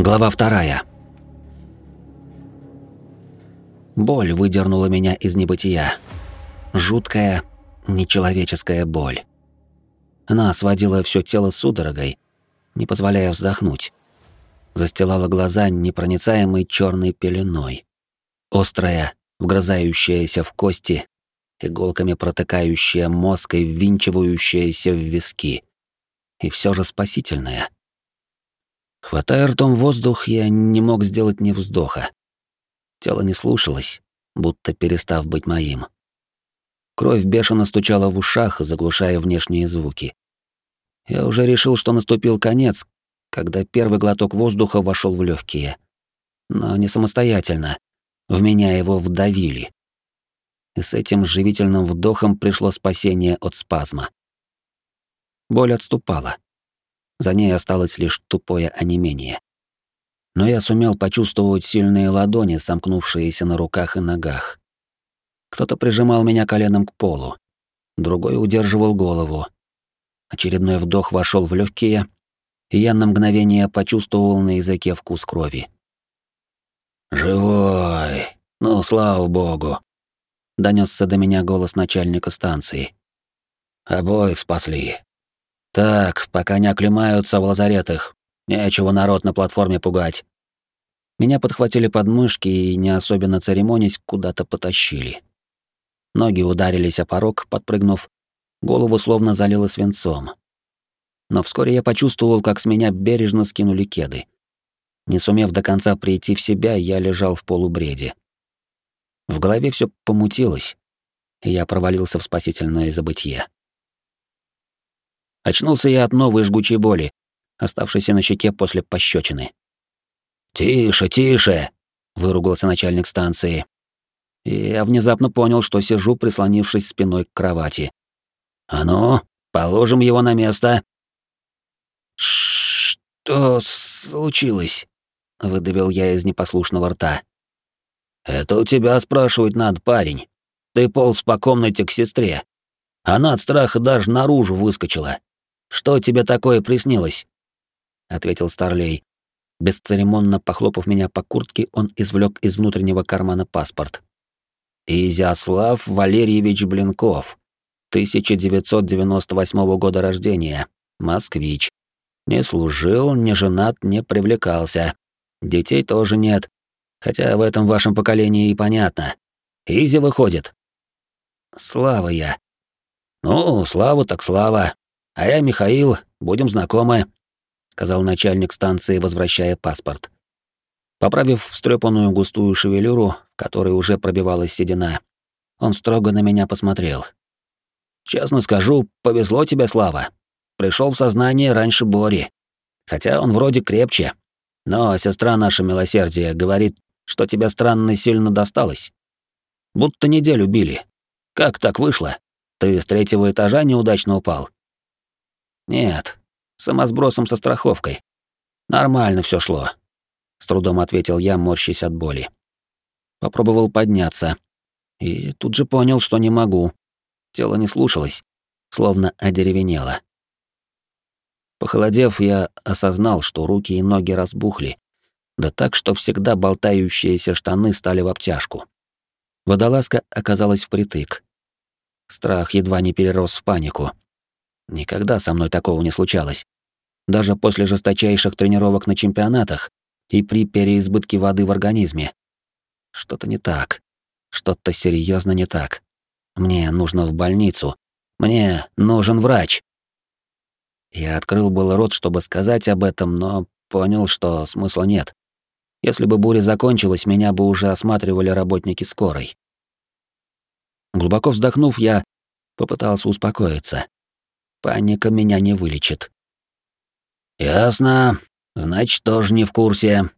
Глава вторая. Боль выдернула меня из небытия. Жуткая, нечеловеческая боль. Она сводила все тело судорогой, не позволяя вздохнуть. Застилала глаза непроницаемой черной пеленой. Острая, вгрызающаяся в кости, иголками протыкающая мозг и ввинчивающаяся в виски. И все же спасительная — Хватая ртом воздух, я не мог сделать ни вздоха. Тело не слушалось, будто перестав быть моим. Кровь бешено стучала в ушах, заглушая внешние звуки. Я уже решил, что наступил конец, когда первый глоток воздуха вошел в легкие. Но не самостоятельно. В меня его вдавили. И с этим живительным вдохом пришло спасение от спазма. Боль отступала. За ней осталось лишь тупое онемение. Но я сумел почувствовать сильные ладони, сомкнувшиеся на руках и ногах. Кто-то прижимал меня коленом к полу, другой удерживал голову. Очередной вдох вошел в легкие, и я на мгновение почувствовал на языке вкус крови. «Живой! Ну, слава богу!» — донесся до меня голос начальника станции. «Обоих спасли. Так, пока не оклемаются в лазаретах. Нечего народ на платформе пугать. Меня подхватили подмышки и, не особенно церемонясь, куда-то потащили. Ноги ударились о порог, подпрыгнув, голову словно залило свинцом. Но вскоре я почувствовал, как с меня бережно скинули кеды. Не сумев до конца прийти в себя, я лежал в полубреде. В голове все помутилось, и я провалился в спасительное забытье. Очнулся я от новой жгучей боли, оставшейся на щеке после пощечины. «Тише, тише!» — выругался начальник станции. И я внезапно понял, что сижу, прислонившись спиной к кровати. «А ну, положим его на место!» «Что случилось?» — выдавил я из непослушного рта. «Это у тебя спрашивать надо, парень. Ты полз по комнате к сестре. Она от страха даже наружу выскочила. Что тебе такое приснилось?» — ответил Старлей. Бесцеремонно похлопав меня по куртке, он извлек из внутреннего кармана паспорт. «Изяслав Валерьевич Блинков, 1998 года рождения, москвич. Не служил, не женат, не привлекался. Детей тоже нет, хотя в этом вашем поколении и понятно. Изи выходит». «Слава я». «Ну, слава так слава. А я Михаил, будем знакомы, сказал начальник станции, возвращая паспорт. Поправив встрепанную густую шевелюру, которой уже пробивалась седина, он строго на меня посмотрел. Честно скажу, повезло тебе, Слава. Пришел в сознание раньше Бори. Хотя он вроде крепче. Но сестра наша милосердия говорит, что тебе странно сильно досталось. Будто неделю били. Как так вышло? Ты с третьего этажа неудачно упал? Нет, самосбросом со страховкой. Нормально все шло. С трудом ответил я, морщась от боли. Попробовал подняться. И тут же понял, что не могу. Тело не слушалось, словно одеревенело. Похолодев, я осознал, что руки и ноги разбухли, да так, что всегда болтающиеся штаны стали в обтяжку. Водолазка оказалась впритык. Страх едва не перерос в панику. Никогда со мной такого не случалось. Даже после жесточайших тренировок на чемпионатах и при переизбытке воды в организме. Что-то не так. Что-то серьезно не так. Мне нужно в больницу. Мне нужен врач. Я открыл был рот, чтобы сказать об этом, но понял, что смысла нет. Если бы буря закончилась, меня бы уже осматривали работники скорой. Глубоко вздохнув, я попытался успокоиться. Паника меня не вылечит. Ясно. Значит, тоже не в курсе.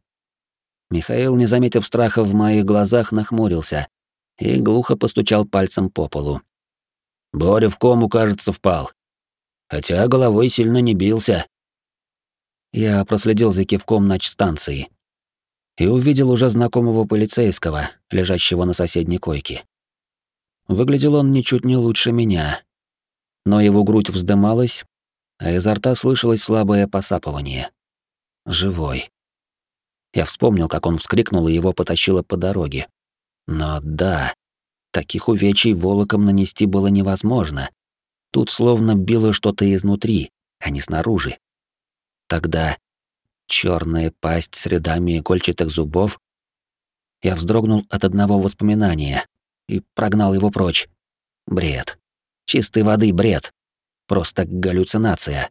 Михаил, не заметив страха в моих глазах, нахмурился и глухо постучал пальцем по полу. Боря в кому, кажется, впал. Хотя головой сильно не бился. Я проследил за кивком станции и увидел уже знакомого полицейского, лежащего на соседней койке. Выглядел он ничуть не лучше меня, но его грудь вздымалась, а изо рта слышалось слабое посапывание. Живой. Я вспомнил, как он вскрикнул, и его потащило по дороге. Но да, таких увечий волоком нанести было невозможно. Тут словно било что-то изнутри, а не снаружи. Тогда черная пасть с рядами игольчатых зубов. Я вздрогнул от одного воспоминания и прогнал его прочь. Бред. Чистой воды бред. Просто галлюцинация.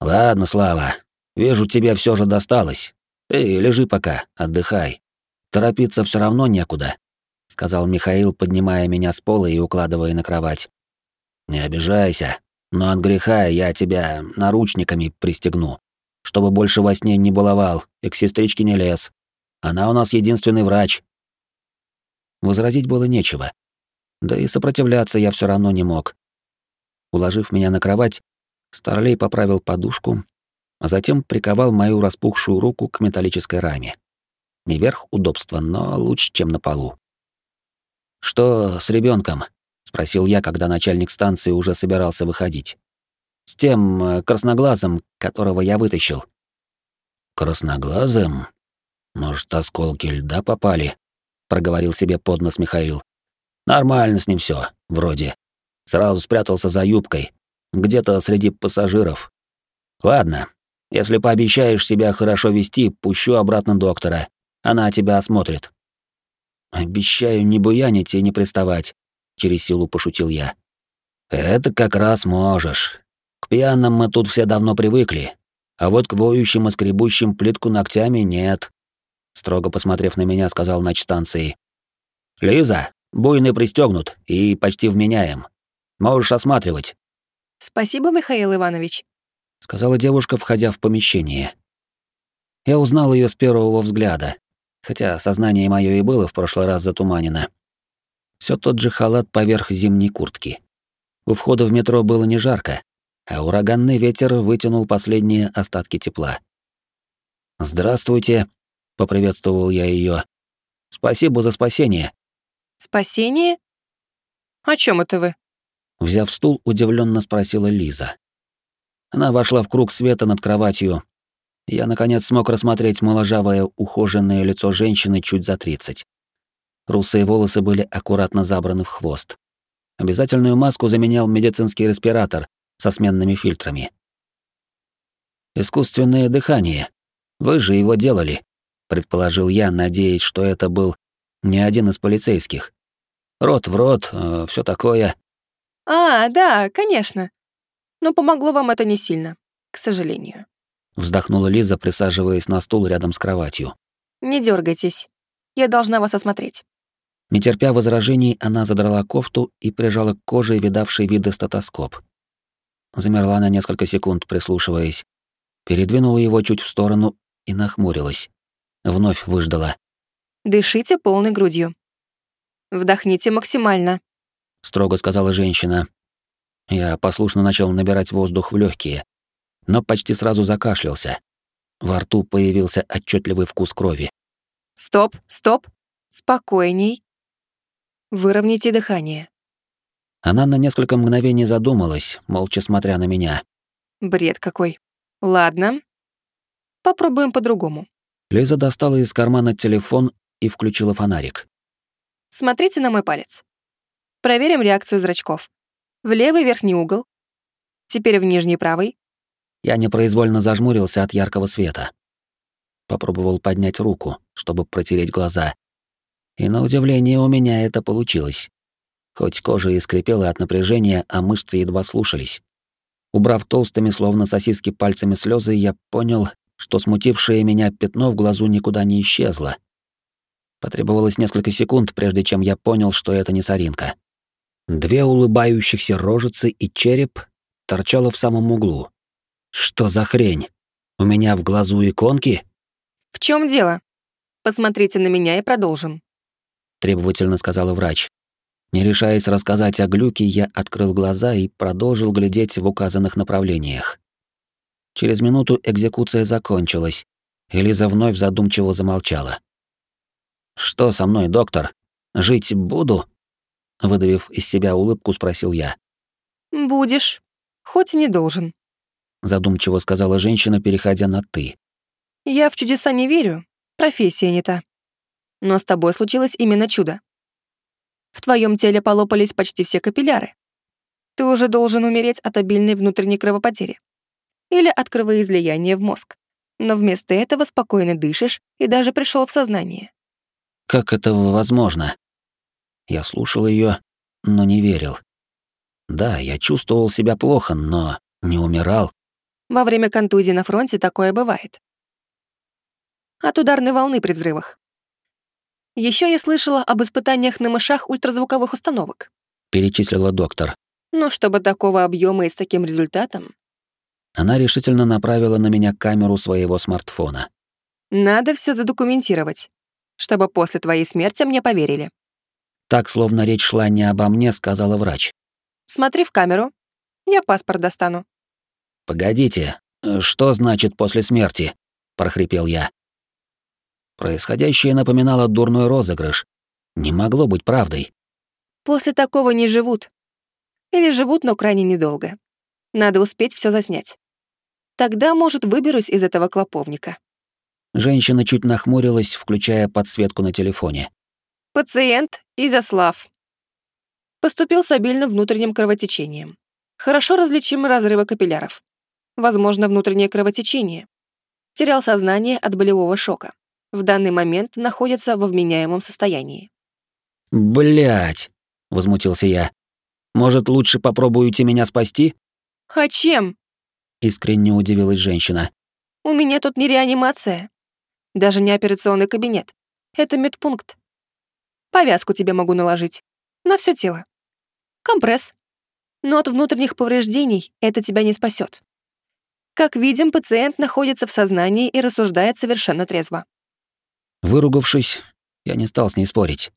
Ладно, Слава, вижу, тебе все же досталось. Ты лежи пока, отдыхай. Торопиться все равно некуда, сказал Михаил, поднимая меня с пола и укладывая на кровать. Не обижайся, но от греха я тебя наручниками пристегну, чтобы больше во сне не баловал и к сестричке не лез. Она у нас единственный врач. Возразить было нечего. Да и сопротивляться я все равно не мог. Уложив меня на кровать, Старлей поправил подушку, а затем приковал мою распухшую руку к металлической раме. Не верх удобства, но лучше, чем на полу. «Что с ребенком? спросил я, когда начальник станции уже собирался выходить. «С тем э, красноглазым, которого я вытащил». «Красноглазым? Может, осколки льда попали?» — проговорил себе под нос Михаил. «Нормально с ним все, вроде. Сразу спрятался за юбкой, где-то среди пассажиров. Ладно, если пообещаешь себя хорошо вести, пущу обратно доктора. Она тебя осмотрит. Обещаю не буянить и не приставать, через силу пошутил я. Это как раз можешь. К пьяным мы тут все давно привыкли, а вот к воющим и скребущим плитку ногтями нет. Строго посмотрев на меня, сказал начстанции. Лиза, буйный пристегнут и почти вменяем. Можешь осматривать. Спасибо, Михаил Иванович, сказала девушка, входя в помещение. Я узнал ее с первого взгляда, хотя сознание мое и было в прошлый раз затуманено. Все тот же халат поверх зимней куртки. У входа в метро было не жарко, а ураганный ветер вытянул последние остатки тепла. «Здравствуйте», — поприветствовал я ее. «Спасибо за спасение». «Спасение? О чем это вы?» Взяв стул, удивленно спросила Лиза. Она вошла в круг света над кроватью. Я, наконец, смог рассмотреть моложавое, ухоженное лицо женщины чуть за тридцать. Русые волосы были аккуратно забраны в хвост. Обязательную маску заменял медицинский респиратор со сменными фильтрами. «Искусственное дыхание. Вы же его делали», — предположил я, надеясь, что это был не один из полицейских. Рот в рот, э, все такое. «А, да, конечно. Но помогло вам это не сильно, к сожалению». Вздохнула Лиза, присаживаясь на стул рядом с кроватью. «Не дергайтесь. Я должна вас осмотреть». Не терпя возражений, она задрала кофту и прижала к коже видавший виды стетоскоп. Замерла на несколько секунд, прислушиваясь. Передвинула его чуть в сторону и нахмурилась. Вновь выждала. «Дышите полной грудью. Вдохните максимально строго сказала женщина. Я послушно начал набирать воздух в легкие, но почти сразу закашлялся. Во рту появился отчетливый вкус крови. Стоп, стоп. Спокойней. Выровняйте дыхание. Она на несколько мгновений задумалась, молча смотря на меня. Бред какой. Ладно. Попробуем по-другому. Лиза достала из кармана телефон и включила фонарик. Смотрите на мой палец. Проверим реакцию зрачков. В левый верхний угол. Теперь в нижний правый. Я непроизвольно зажмурился от яркого света. Попробовал поднять руку, чтобы протереть глаза. И на удивление у меня это получилось. Хоть кожа и скрипела от напряжения, а мышцы едва слушались. Убрав толстыми, словно сосиски пальцами слезы, я понял, что смутившее меня пятно в глазу никуда не исчезло. Потребовалось несколько секунд, прежде чем я понял, что это не соринка. Две улыбающихся рожицы и череп торчало в самом углу. Что за хрень? У меня в глазу иконки? В чем дело? Посмотрите на меня и продолжим. Требовательно сказала врач. Не решаясь рассказать о глюке, я открыл глаза и продолжил глядеть в указанных направлениях. Через минуту экзекуция закончилась, и Лиза вновь задумчиво замолчала. «Что со мной, доктор? Жить буду?» Выдавив из себя улыбку, спросил я. «Будешь, хоть и не должен», — задумчиво сказала женщина, переходя на «ты». «Я в чудеса не верю, Профессия не та. Но с тобой случилось именно чудо. В твоем теле полопались почти все капилляры. Ты уже должен умереть от обильной внутренней кровопотери. Или от кровоизлияния в мозг. Но вместо этого спокойно дышишь и даже пришел в сознание. Как это возможно? Я слушал ее, но не верил. Да, я чувствовал себя плохо, но не умирал. Во время контузии на фронте такое бывает. От ударной волны при взрывах. Еще я слышала об испытаниях на мышах ультразвуковых установок. Перечислила доктор. Но чтобы такого объема и с таким результатом... Она решительно направила на меня камеру своего смартфона. Надо все задокументировать, чтобы после твоей смерти мне поверили. Так, словно речь шла не обо мне, сказала врач. Смотри в камеру. Я паспорт достану. Погодите, э, что значит после смерти? прохрипел я. Происходящее напоминало дурной розыгрыш. Не могло быть правдой. После такого не живут. Или живут, но крайне недолго. Надо успеть все заснять. Тогда, может, выберусь из этого клоповника. Женщина чуть нахмурилась, включая подсветку на телефоне. Пациент Изяслав. Поступил с обильным внутренним кровотечением. Хорошо различимы разрывы капилляров. Возможно, внутреннее кровотечение. Терял сознание от болевого шока. В данный момент находится во вменяемом состоянии. Блять, возмутился я. Может, лучше попробуете меня спасти? А чем? Искренне удивилась женщина. У меня тут не реанимация. Даже не операционный кабинет. Это медпункт. Повязку тебе могу наложить. На все тело. Компресс. Но от внутренних повреждений это тебя не спасет. Как видим, пациент находится в сознании и рассуждает совершенно трезво. Выругавшись, я не стал с ней спорить.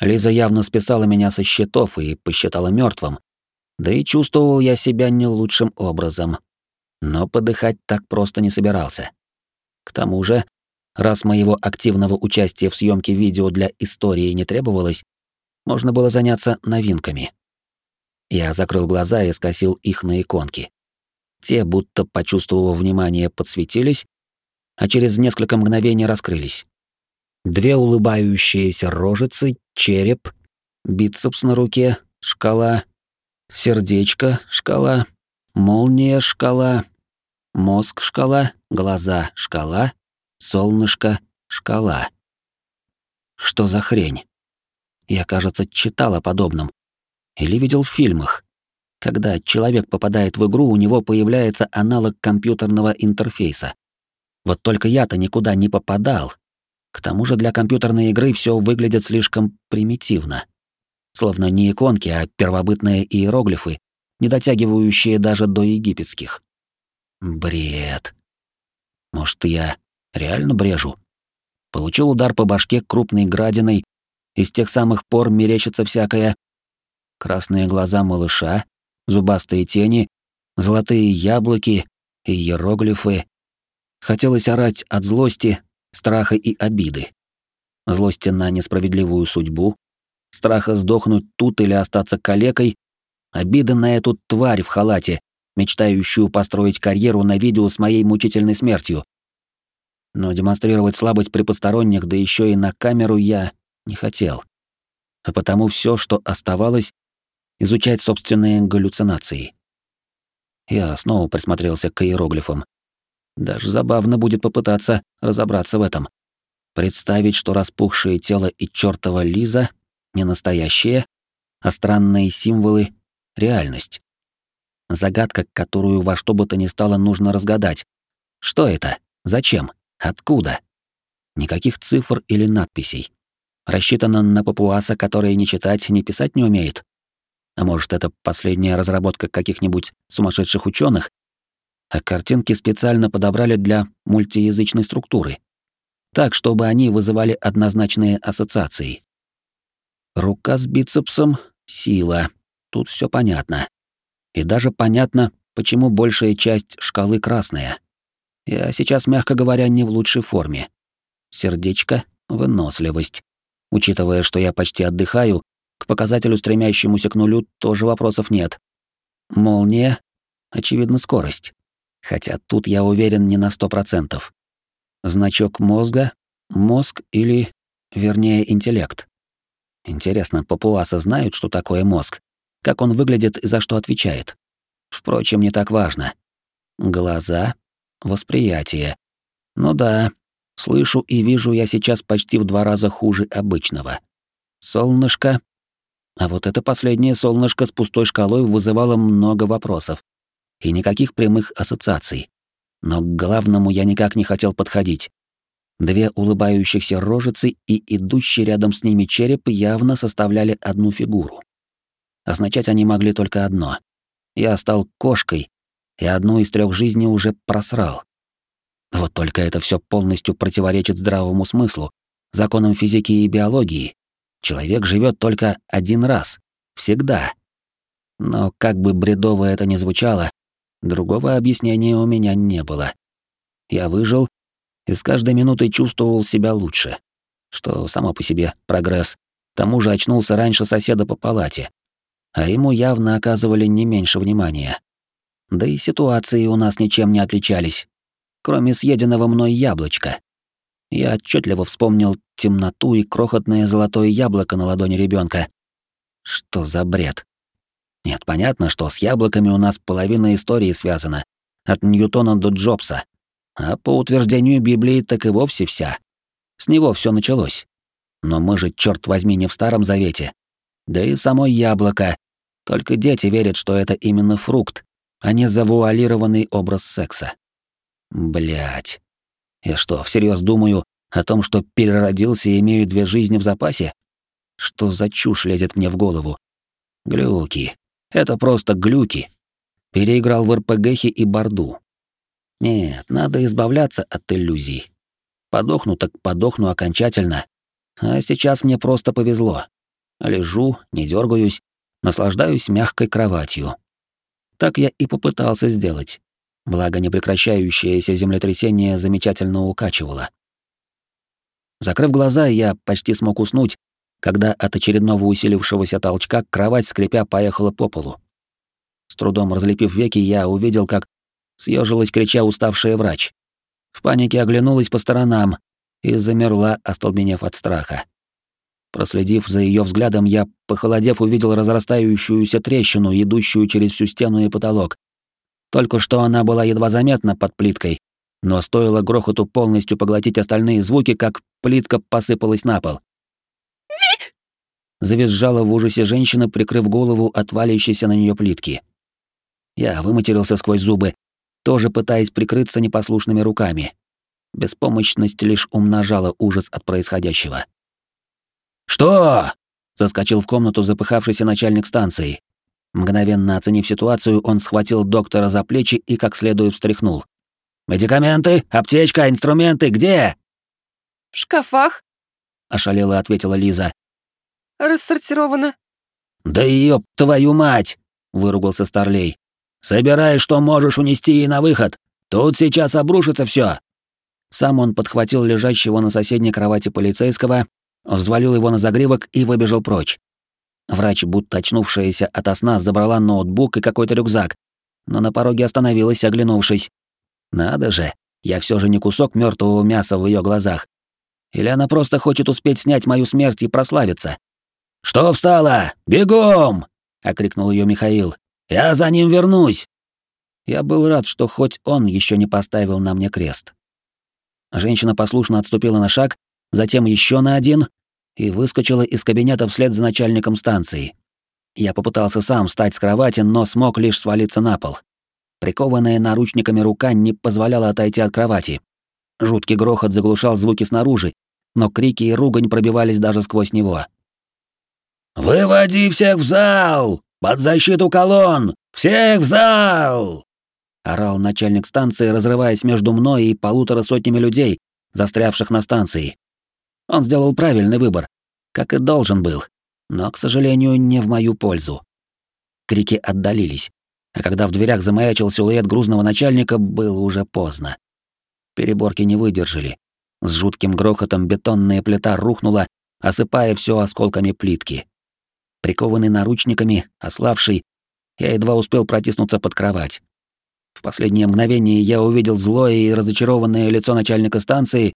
Лиза явно списала меня со счетов и посчитала мертвым. Да и чувствовал я себя не лучшим образом. Но подыхать так просто не собирался. К тому же, Раз моего активного участия в съемке видео для истории не требовалось, можно было заняться новинками. Я закрыл глаза и скосил их на иконки. Те, будто почувствовав внимание, подсветились, а через несколько мгновений раскрылись. Две улыбающиеся рожицы, череп, бицепс на руке, шкала, сердечко, шкала, молния, шкала, мозг, шкала, глаза, шкала, солнышко, шкала. Что за хрень? Я, кажется, читал о подобном. Или видел в фильмах. Когда человек попадает в игру, у него появляется аналог компьютерного интерфейса. Вот только я-то никуда не попадал. К тому же для компьютерной игры все выглядит слишком примитивно. Словно не иконки, а первобытные иероглифы, не дотягивающие даже до египетских. Бред. Может, я Реально брежу. Получил удар по башке крупной градиной, и с тех самых пор мерещится всякое. Красные глаза малыша, зубастые тени, золотые яблоки и иероглифы. Хотелось орать от злости, страха и обиды. Злости на несправедливую судьбу, страха сдохнуть тут или остаться калекой, обиды на эту тварь в халате, мечтающую построить карьеру на видео с моей мучительной смертью но демонстрировать слабость при посторонних, да еще и на камеру я не хотел. А потому все, что оставалось, изучать собственные галлюцинации. Я снова присмотрелся к иероглифам. Даже забавно будет попытаться разобраться в этом. Представить, что распухшее тело и чёртова Лиза не настоящие, а странные символы — реальность. Загадка, которую во что бы то ни стало нужно разгадать. Что это? Зачем? Откуда? Никаких цифр или надписей. Рассчитано на папуаса, который ни читать, ни писать не умеет. А может, это последняя разработка каких-нибудь сумасшедших ученых? А картинки специально подобрали для мультиязычной структуры. Так, чтобы они вызывали однозначные ассоциации. Рука с бицепсом — сила. Тут все понятно. И даже понятно, почему большая часть шкалы красная. Я сейчас, мягко говоря, не в лучшей форме. Сердечко — выносливость. Учитывая, что я почти отдыхаю, к показателю, стремящемуся к нулю, тоже вопросов нет. Молния — очевидно, скорость. Хотя тут я уверен не на сто процентов. Значок мозга Мозг или, вернее, интеллект. Интересно, папуасы знают, что такое мозг? Как он выглядит и за что отвечает? Впрочем, не так важно. Глаза, восприятие. Ну да, слышу и вижу я сейчас почти в два раза хуже обычного. Солнышко. А вот это последнее солнышко с пустой шкалой вызывало много вопросов. И никаких прямых ассоциаций. Но к главному я никак не хотел подходить. Две улыбающихся рожицы и идущий рядом с ними череп явно составляли одну фигуру. Означать они могли только одно. Я стал кошкой, и одну из трех жизней уже просрал. Вот только это все полностью противоречит здравому смыслу, законам физики и биологии. Человек живет только один раз. Всегда. Но как бы бредово это ни звучало, другого объяснения у меня не было. Я выжил и с каждой минутой чувствовал себя лучше. Что само по себе прогресс. К тому же очнулся раньше соседа по палате. А ему явно оказывали не меньше внимания. Да и ситуации у нас ничем не отличались, кроме съеденного мной яблочка. Я отчетливо вспомнил темноту и крохотное золотое яблоко на ладони ребенка. Что за бред? Нет, понятно, что с яблоками у нас половина истории связана, от Ньютона до Джобса. А по утверждению Библии так и вовсе вся. С него все началось. Но мы же, черт возьми, не в Старом Завете. Да и само яблоко. Только дети верят, что это именно фрукт, а не завуалированный образ секса. Блять. Я что, всерьез думаю о том, что переродился и имею две жизни в запасе? Что за чушь лезет мне в голову? Глюки. Это просто глюки. Переиграл в РПГхи и Борду. Нет, надо избавляться от иллюзий. Подохну так подохну окончательно. А сейчас мне просто повезло. Лежу, не дергаюсь, наслаждаюсь мягкой кроватью. Так я и попытался сделать. Благо непрекращающееся землетрясение замечательно укачивало. Закрыв глаза, я почти смог уснуть, когда от очередного усилившегося толчка кровать, скрипя, поехала по полу. С трудом разлепив веки, я увидел, как съежилась, крича уставшая врач. В панике оглянулась по сторонам и замерла, остолбенев от страха. Проследив за ее взглядом, я, похолодев, увидел разрастающуюся трещину, идущую через всю стену и потолок. Только что она была едва заметна под плиткой, но стоило грохоту полностью поглотить остальные звуки, как плитка посыпалась на пол. Завизжала в ужасе женщина, прикрыв голову от валящейся на нее плитки. Я выматерился сквозь зубы, тоже пытаясь прикрыться непослушными руками. Беспомощность лишь умножала ужас от происходящего. «Что?» — заскочил в комнату запыхавшийся начальник станции. Мгновенно оценив ситуацию, он схватил доктора за плечи и как следует встряхнул. «Медикаменты, аптечка, инструменты, где?» «В шкафах», — ошалела ответила Лиза. «Рассортировано». «Да ёб твою мать!» — выругался Старлей. «Собирай, что можешь унести ей на выход. Тут сейчас обрушится все. Сам он подхватил лежащего на соседней кровати полицейского взвалил его на загривок и выбежал прочь. Врач, будто очнувшаяся ото сна, забрала ноутбук и какой-то рюкзак, но на пороге остановилась, оглянувшись. Надо же, я все же не кусок мертвого мяса в ее глазах. Или она просто хочет успеть снять мою смерть и прославиться? «Что встала? Бегом!» — окрикнул ее Михаил. «Я за ним вернусь!» Я был рад, что хоть он еще не поставил на мне крест. Женщина послушно отступила на шаг, затем еще на один и выскочила из кабинета вслед за начальником станции. Я попытался сам встать с кровати, но смог лишь свалиться на пол. Прикованная наручниками рука не позволяла отойти от кровати. Жуткий грохот заглушал звуки снаружи, но крики и ругань пробивались даже сквозь него. «Выводи всех в зал! Под защиту колонн! Всех в зал!» Орал начальник станции, разрываясь между мной и полутора сотнями людей, застрявших на станции. Он сделал правильный выбор, как и должен был, но, к сожалению, не в мою пользу. Крики отдалились, а когда в дверях замаячил силуэт грузного начальника, было уже поздно. Переборки не выдержали. С жутким грохотом бетонная плита рухнула, осыпая все осколками плитки. Прикованный наручниками, ослабший, я едва успел протиснуться под кровать. В последнее мгновение я увидел злое и разочарованное лицо начальника станции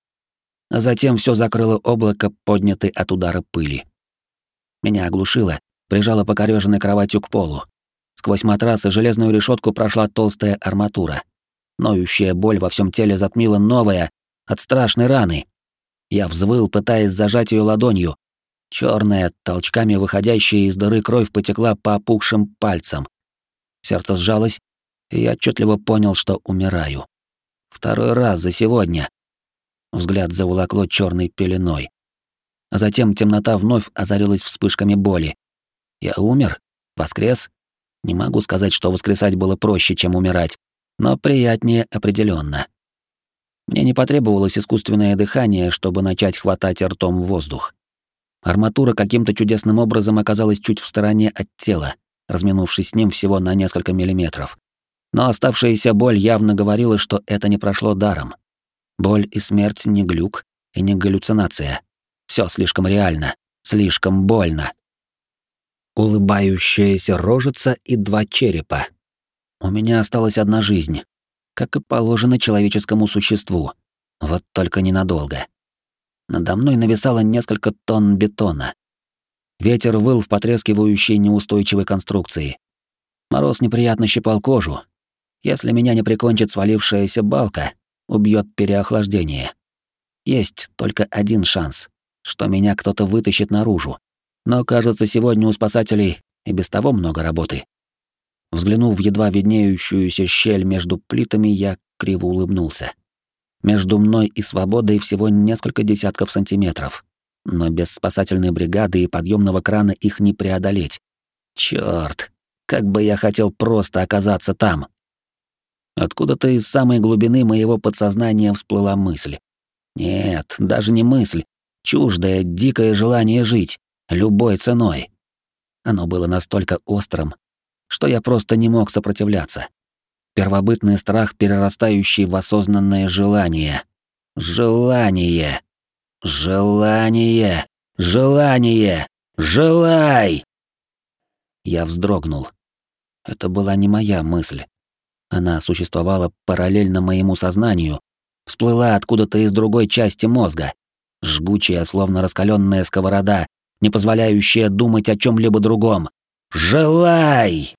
а затем все закрыло облако, поднятой от удара пыли. Меня оглушило, прижало покореженной кроватью к полу. Сквозь матрас и железную решетку прошла толстая арматура. Ноющая боль во всем теле затмила новая, от страшной раны. Я взвыл, пытаясь зажать ее ладонью. Черная, толчками выходящая из дыры кровь потекла по опухшим пальцам. Сердце сжалось, и я отчетливо понял, что умираю. Второй раз за сегодня. Взгляд заволокло черной пеленой. А затем темнота вновь озарилась вспышками боли. Я умер? Воскрес? Не могу сказать, что воскресать было проще, чем умирать, но приятнее определенно. Мне не потребовалось искусственное дыхание, чтобы начать хватать ртом воздух. Арматура каким-то чудесным образом оказалась чуть в стороне от тела, разминувшись с ним всего на несколько миллиметров. Но оставшаяся боль явно говорила, что это не прошло даром. Боль и смерть не глюк и не галлюцинация. Все слишком реально, слишком больно. Улыбающаяся рожица и два черепа. У меня осталась одна жизнь, как и положено человеческому существу. Вот только ненадолго. Надо мной нависало несколько тонн бетона. Ветер выл в потрескивающей неустойчивой конструкции. Мороз неприятно щипал кожу. Если меня не прикончит свалившаяся балка, убьет переохлаждение. Есть только один шанс, что меня кто-то вытащит наружу. Но, кажется, сегодня у спасателей и без того много работы. Взглянув в едва виднеющуюся щель между плитами, я криво улыбнулся. Между мной и свободой всего несколько десятков сантиметров. Но без спасательной бригады и подъемного крана их не преодолеть. Чёрт, как бы я хотел просто оказаться там. Откуда-то из самой глубины моего подсознания всплыла мысль. Нет, даже не мысль. Чуждое, дикое желание жить. Любой ценой. Оно было настолько острым, что я просто не мог сопротивляться. Первобытный страх, перерастающий в осознанное желание. Желание. Желание. Желание. Желай! Я вздрогнул. Это была не моя мысль. Она существовала параллельно моему сознанию, всплыла откуда-то из другой части мозга. Жгучая, словно раскаленная сковорода, не позволяющая думать о чем либо другом. «Желай!»